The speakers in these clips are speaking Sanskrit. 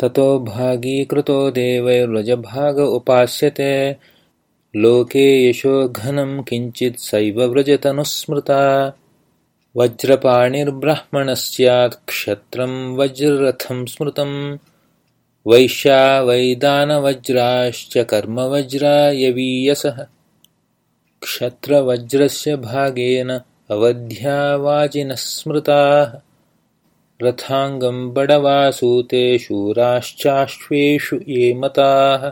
ततो भागीकृतो देवैर्व्रजभाग उपास्यते। लोके यशो घनं किञ्चित् सैव व्रजतनुस्मृता। वज्रपाणिर्ब्राह्मणस्यात् क्षत्रं वज्ररथं स्मृतं वैश्या वैदानवज्राश्च कर्मवज्रा यवीयसः क्षत्रवज्रस्य भागेन अवध्यावाजिनः स्मृताः रथाङ्गं बडवासूते शूराश्चाश्वेषु ये मताः।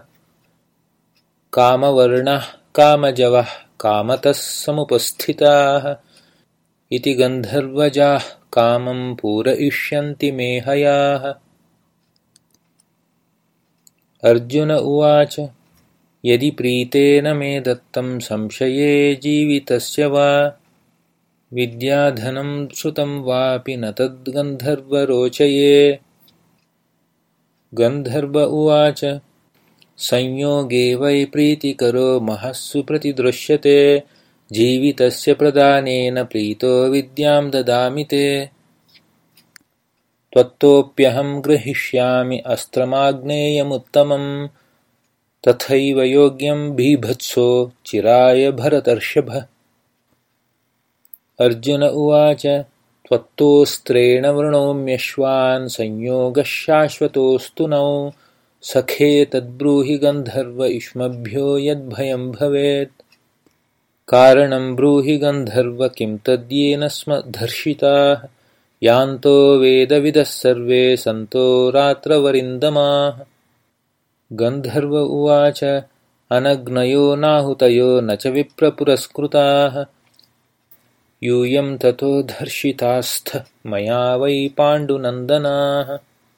कामवर्णः कामजवः कामतः समुपस्थिताः। इति गन्धर्वजाः कामं पूरयिष्यन्ति मेहयाः अर्जुन उवाच यदि प्रीतेन मे दत्तं संशये जीवितस्य वा विद्याधनं श्रुतं वापि न तद्गन्धर्वरोचये। गन्धर्व उवाच संयोगे वै प्रीतिकरो महस्सु प्रतिदृश्यते। जीवितस्य प्रदानेन प्रीतो विद्यां ददामि ते। त्वत्तोऽप्यहं गृहीष्यामि अस्त्रमाग्नेयमुत्तमं तथैव योग्यं बीभत्सो चिराय भरतर्षभ अर्जुन उवाच त्वत्तोऽस्त्रेण वृणोम्यश्वान् संयोगः शाश्वतोऽस्तु नौ। सखे तद्ब्रूहि गन्धर्व युष्मभ्यो यद्भयं भवेत्। कारणं ब्रूहि गन्धर्व किं तद्येन स्म धर्षिताः। यान्तो वेदविदः सर्वे सन्तो रात्रवरिन्दमाः। गन्धर्व उवाच अनग्नयो नाहुतयो न च विप्रपुरस्कृताः यूयं ततो धर्षितास्थ मया वै पाण्डुनन्दनाः